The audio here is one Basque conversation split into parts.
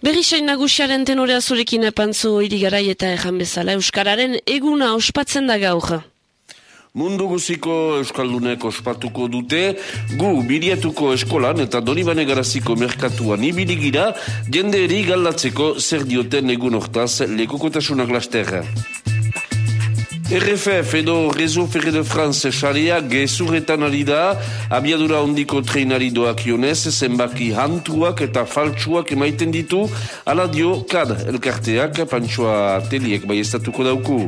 Berrisain nagusiaren tenorea zurekin pantzo irigarai eta erran bezala Euskararen eguna ospatzen da gaur. Mundu guziko Euskaldunek ospatuko dute, gu birietuko eskolan eta donibane garaziko merkatuan ibiligira, jende eri galdatzeko zer dioten egun hortaz lekokotasunak lasterra. RFF edo Rezo Ferre de France xarea gezurretan ari da, abiadura ondiko treinari doak ionez, zenbaki hantuak eta faltsuak emaiten ditu, ala dio kad elkarteak pantsoa teliek bai estatuko dauku.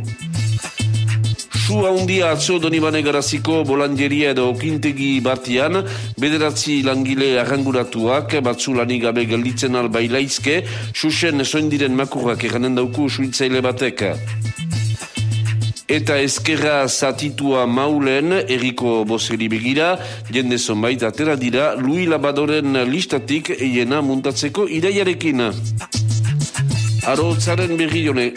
Su handia atzo donibane garaziko bolangeria edo okintegi batian, bederatzi langile arranguratuak, batzu lanik gabe gelditzen albailaizke, susen soindiren makurrak eranen dauku suitzaile batek. Eta ezkerra zatitua maulen, eriko bozeri begira, jende zonbait atera dira, Lui Labadoren listatik eiena muntatzeko ideiarekin. Aro zaren berri jone.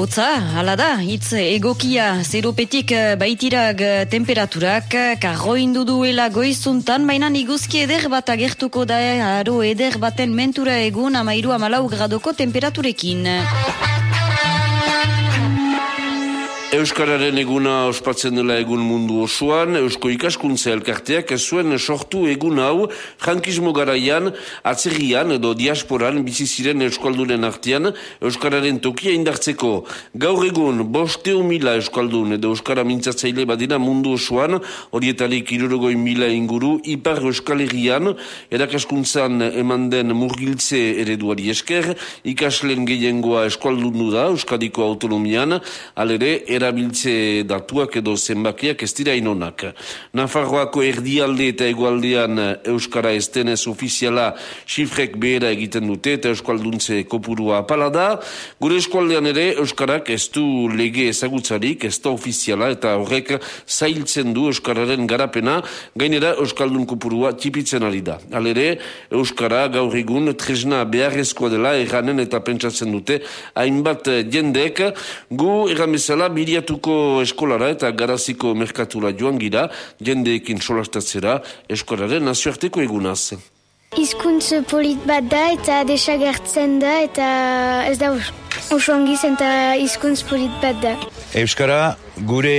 Hotza, hala da, hitz egokia zeropetik eh, baitirag eh, temperaturak, karroindu duela goizuntan, baina iguzki eder bat agertuko da, aro eder baten mentura egun amairu amalau gradoko temperaturekin. Euskararen eguna ospatzen dela egun mundu osoan, Eusko ikaskuntza elkarteak zuen sortu egun hau jankismo garaian, atzerrian edo diasporan bizi ziren Euskaldunen artean Euskararen tokia indartzeko. Gaur egun, bosteo mila Euskaldun edo Euskara mintzatzaile badina mundu osoan, horietarik irurogoi mila inguru, ipar Euskal Herrian, erakaskuntzan eman den murgiltze ereduari esker, ikaslen gehiengoa Euskaldun da, Euskadiko autonomian, alere, erabiltze datuak edo zenbakiak ez dira inonak. Nafarroako erdialde eta egualdean Euskara estenez ofiziala xifrek behera egiten dute eta Euskalduntze kopurua apala da. Gure eskualdean ere Euskarak ez du lege ezagutzarik, ez da ofiziala eta horrek zailtzen du Euskararen garapena, gainera Euskaldun kopurua tipitzen ari da. Alere, Euskara gaur egun tresna beharrezkoa dela erranen eta pentsatzen dute hainbat jendek gu erramezala biri Biriatuko eskolara eta garaziko merkatura joan gira, jendeekin solastatzera eskolaren nazioarteko egunaz. Izkuntz polit bat da eta desagertzen da eta ez da oso ongiz eta izkuntz polit bat da. Euskara gure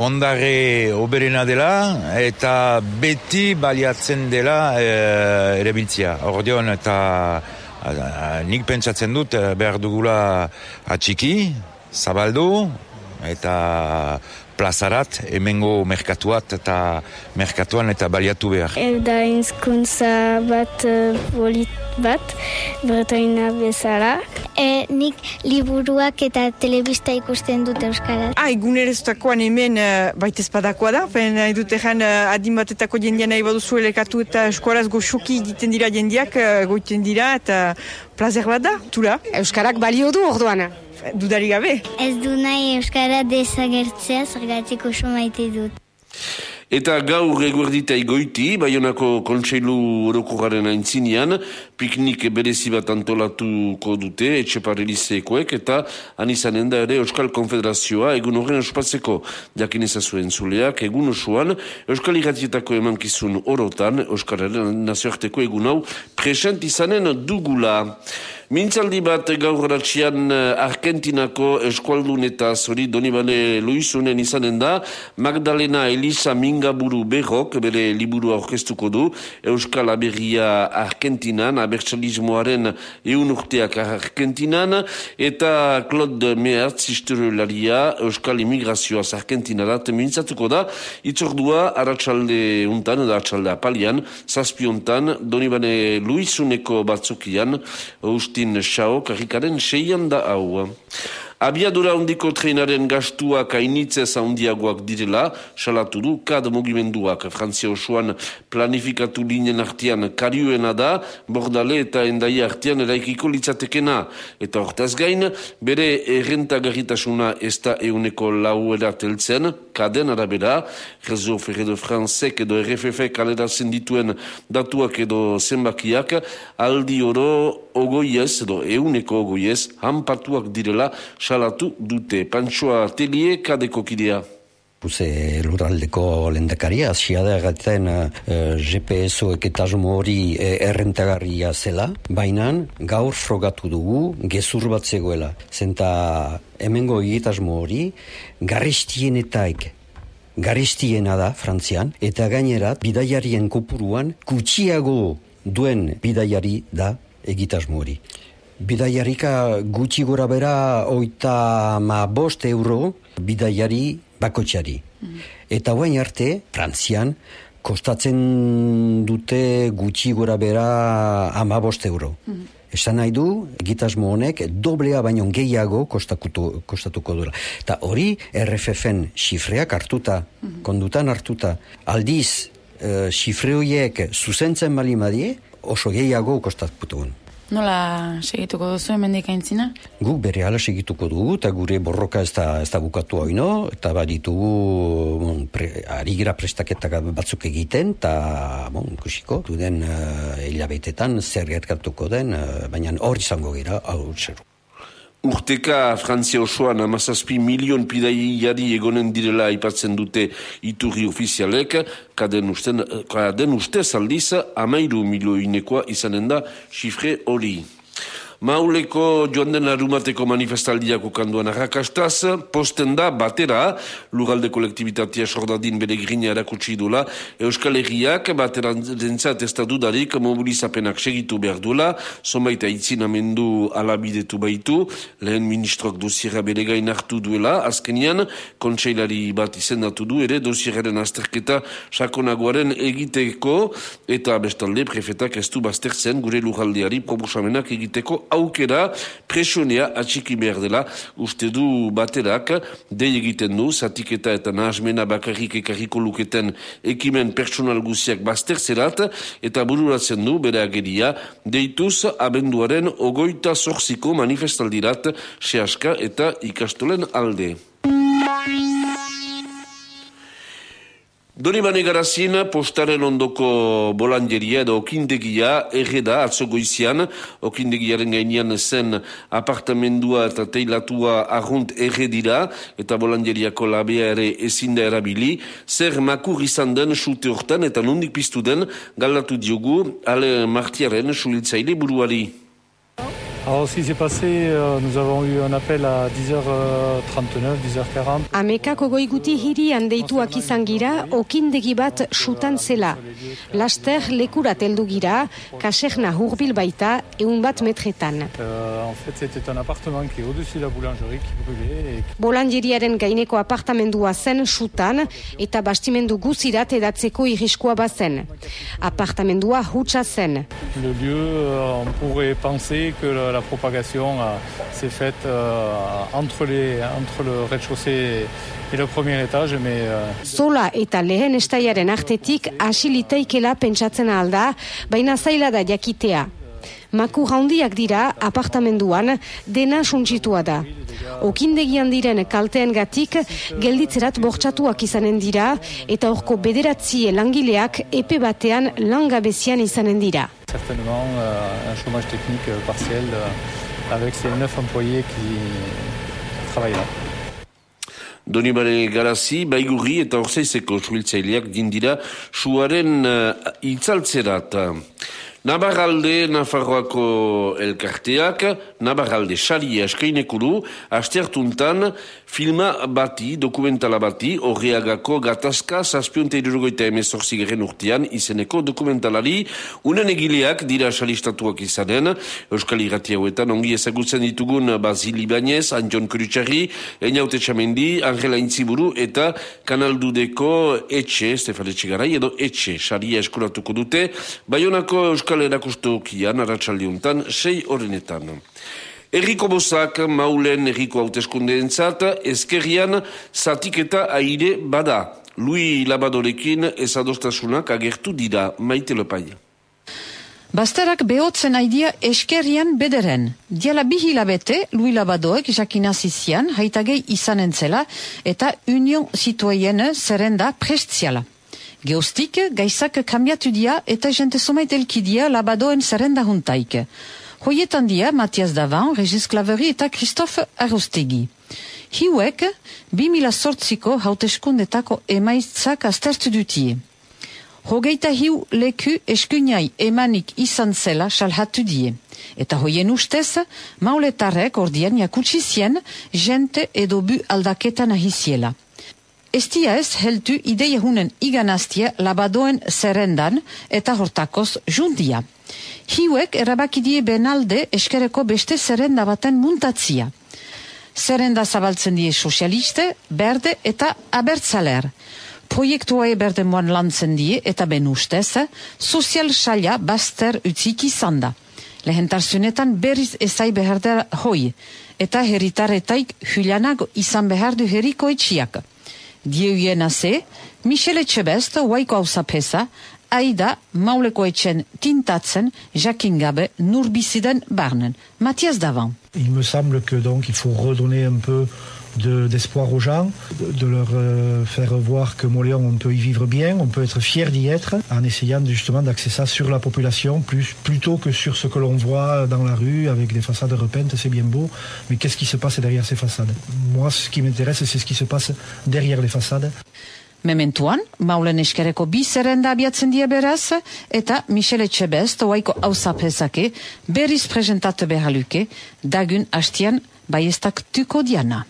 ondare oberena dela eta beti baliatzen dela e, ere biltzia. Ordeon eta nik pentsatzen dut behar dugula atxiki, zabaldu eta plazarat, emengo merkatuat eta merkatuan eta baliatu behar. Erda inzkuntza bat bolit bat, bretoina bezala. E, nik liburuak eta telebista ikusten dut Euskaraz. Ah, egun ere zutakoan hemen uh, baita espadakoa da, fen nahi dut egan uh, adin batetako jendia nahi baduzu elekatu eta Euskaraz goxuki egiten dira jendiak, uh, goiten dira eta plazer bat da, tula. Euskarak balio du orduana dudari gabe. Ez du nahi Euskara desagertzea, zergatik oso maite dut. Eta gaur eguerdita igoiti, Baionako kontseilu orokoraren aintzinean, piknik berezi bat antolatuko dute, etxeparelizekoek, eta anizanen da ere Euskal Konfederazioa egun horren ospatzeko jakin ezazuen zuleak, egun osoan Euskal Iratietako emankizun orotan, Euskararen nazioarteko egun hau present izanen dugula. Mintzaldi bat gaur ratxian eh, Argentinako eskualdun eta zori Donibane Luizunen izanen da, Magdalena Elisa Mingaburu Berrok, bere liburu aurkeztuko du, Euskal Aberria Argentinan, abertzalismoaren eun urteak Argentinan, eta Claude Mehertz, historiolaria, Euskal Immigrazioaz Argentinarat, mintzatuko da, itzordua aratsalde untan, da aratsalde apalian, zazpi untan, Donibane Luizuneko batzukian, usti Martin Schau, karikaren seian da hau. Abiadura ondiko treinaren gastuak hainitzez handiagoak direla, salatu du, kad mugimenduak Frantzia osoan planifikatu linen artian kariuena da, bordale eta endai artian eraikiko litzatekena. Eta hortaz gain, bere errentagarritasuna ez da euneko lauera teltzen, kaden arabera, Rezo Ferre de Francek edo RFF kalera zendituen datuak edo zenbakiak, aldi oro ogoiez edo euneko ogoiez, hanpatuak direla, salatu dute. Pantsoa telie kadeko kidea. Puze lurraldeko lendakaria, asia da egaten uh, GPS-oek eta hori e, errentagarria zela, baina gaur frogatu dugu gezur bat zegoela. Zenta hemengo egitasmo hori garristienetaik garistiena da Frantzian, eta gainera bidaiarien kopuruan kutsiago duen bidaiari da egitasmo hori. Bidaiarika gutxi gora bera oita ma bost euro bidaiari bakotxari. Mm. Eta guain arte, Frantzian, kostatzen dute gutxi gora bera ama bost euro. Mm. Esan nahi du, egitasmo honek doblea baino gehiago kostakutu, kostatuko dura. Eta hori RFF-en xifreak hartuta, mhm. kondutan hartuta, aldiz e, xifre horiek zuzentzen bali madie, oso gehiago kostatuko Nola segituko duzu hemendik aintzina? Guk bere ala segituko dugu, eta gure borroka ez da, ez da bukatu haino, eta baditugu bon, pre, ari gira prestaketak batzuk egiten, eta bon, kusiko, duden uh, hilabetetan zer gertatuko den, uh, baina hori izango gira, hau txeru. Urteka Frantzia osoan amazazpi milion pidaiari egonen direla aipatzen dute iturri ofizialek, kaden, usten, kaden ustez aldiz amairu milioinekoa izanen da xifre hori. Mauleko joan den arumateko manifestaldiako kanduan arrakastaz, posten da batera, lugalde kolektibitatea sordadin bere grina erakutsi dula, Euskal Herriak batera dentzat ez da dudarik mobilizapenak segitu behar duela, zonbaita itzinamendu alabidetu baitu, lehen ministroak dosiera bere gain hartu duela, azkenian, kontseilari bat izendatu du, ere dosieraren azterketa sakonagoaren egiteko, eta bestalde prefetak ez du baztertzen gure lugaldeari proposamenak egiteko aukera presionea atxiki behar dela uste du baterak dei egiten du zatiketa eta nahazmena bakarrik ekarriko luketen ekimen personal guziak bazter zerat eta bururatzen du bere ageria deituz abenduaren ogoita zorziko manifestaldirat sehaska eta ikastolen alde. Doni bane garazien, postaren ondoko bolanderia edo okindegia erreda atzo goizian, okindegiaren gainean zen apartamendua eta teilatua arrunt erredira eta bolanderiako labea ere ezinda erabili, zer makur izan den sute hortan eta nondik piztu den galdatu diogu ale martiaren sulitzaile buruari. Alors, ce qui s'est passé, euh, nous avons eu un appel à 10h39, 10h40. Amekako goiguti hirian deituak izan gira, okindegi bat sutan zela. Laster lekurat heldu gira, kaserna hurbil baita, eun bat metretan. Euh, en fait, c'était un appartement qui est au-dessus de la boulangerie qui brûlait. Et... Bolangeriaren gaineko apartamendua zen sutan, eta bastimendu guzirat edatzeko iriskoa bazen. Apartamendua hutsa zen. Le lieu, euh, on pourrait penser que la la propagation euh, s'est faite euh, entre, les, entre le rez-de-chaussée et le premier étage, mais... Euh... Zola eta lehen estaiaren artetik asiliteikela pentsatzen alda, baina zaila da jakitea. Maku handiak dira apartamenduan dena suntsitua da. Okindegian diren kalteen gatik gelditzerat bortxatuak izanen dira eta horko bederatzi langileak epe batean langabezian izanen dira. Certainement euh, un chômage technique euh, partiel euh, avec ces neuf employés qui travaillent là. Donibare garazi, baigurri eta orzeizeko suiltzaileak dindira suaren uh, itzaltzerat. Nabarralde Nafarroako elkarteak, Nabarralde xaria eskeineko du, astertuntan filma bati, dokumentala bati, horreagako gatazka, zazpionte irurogoita emezorzi geren urtean, izeneko dokumentalari, unen egileak dira xalistatuak izanen, Euskal Irati hauetan, ongi ezagutzen ditugun Basili Bañez, Anjon Kurutxarri, Einaute Txamendi, Angela Intziburu, eta Kanaldudeko Etxe, Stefan Etxegarai, edo Etxe, xaria eskuratuko dute, Bayonako Euskal Euskal Erakustokian, Aratxaldiuntan, sei horrenetan. Erriko bozak, maulen erriko hauteskunde entzat, ezkerrian zatik eta aire bada. Lui labadorekin ezadostasunak agertu dira, maite lopai. Basterak behotzen aidia eskerrian bederen. Diala bihilabete, Lui Labadoek jakinazizian, haitagei izanen zela, eta Union Citoyenne zerrenda prestziala. Geostik, gaizak kambiatu dia eta jente somait elkidia labadoen zerrenda juntaik. Hoietan dia, Matias Davan, Regis Claveri eta Christophe Arostegi. Hiuek, 2000 sortziko hauteskundetako emaitzak aztertu dutie. Hogeita hiu leku eskuinai emanik izan zela salhatu die. Eta hoien ustez, mauletarrek ordian jakutsi zien jente edo bu aldaketan ahiziela. Ez heltu ideia hunen iganaztia labadoen zerrendan eta hortakoz jundia. Hiuek erabakidie benalde eskereko beste zerrenda baten muntatzia. Zerrenda zabaltzen die sozialiste, berde eta abertzaler. Proiektua eberde moan lantzen die eta ben ustez, sozial saia baster utzik izan da. Lehentarzunetan berriz ezai behar hoi, eta herritarretaik hulianago izan behar du herriko etxiak. Dieuien ze, Michel Etxebest, waiko hau zapesa, aida tintatzen jakin gabe nurbiziden barnen. Mathias Davan. Il me semble que donc il faut redonner un peu de- d'espoir aux gens, de, de leur euh, faire voir que Moléon, on peut y vivre bien, on peut être fier d'y être, en essayant justement d'axer ça sur la population, plus, plutôt que sur ce que l'on voit dans la rue avec des façades repeintes, c'est bien beau, mais qu'est-ce qui se passe derrière ces façades? Moi, ce qui m'intéresse, c'est ce qui se passe derrière les façades. Mementuan, maulen eskereko bi zerrenda abiatzen die beraz, eta Michel Etxebest, waiko hau zapesake, berriz presentatu behar luke, dagun hastian baiestak tuko diana.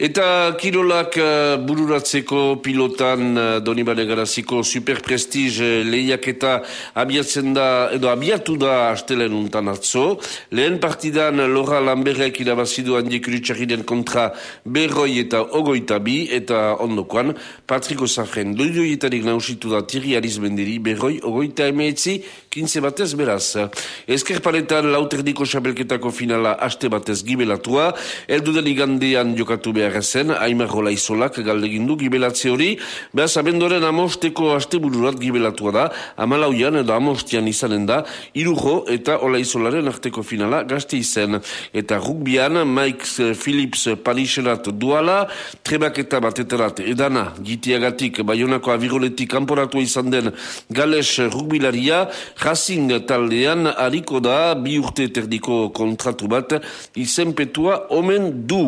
Eta kirolak uh, bururatzeko pilotan uh, Donibane Garaziko superprestige lehiaketa abiatzen da, edo abiatu da astelen untan atzo. Lehen partidan Lora Lamberrek irabazidu handiek uritxarriden kontra berroi eta ogoita bi, eta ondokoan Patriko Zafren doidoietarik nausitu da Thierry Arizmendiri berroi ogoita emeetzi, kintze batez beraz. Ezker paletan lauterdiko xabelketako finala aste batez gibelatua, elduden igandean jokatu behar zen, Aimar Rola Izolak galdegindu gibelatze hori, behaz abendoren amosteko astebururat gibelatua da, amalauian edo amostian izanen da, irujo eta Ola Izolaren arteko finala gazte izen. Eta rugbian, Mike Phillips Parixerat duala, trebak eta bateterat edana, gitiagatik, baionako aviroletik kanporatu izan den Gales rugbilaria, Racing taldean hariko da bi urte terdiko kontratu bat izenpetua omen du.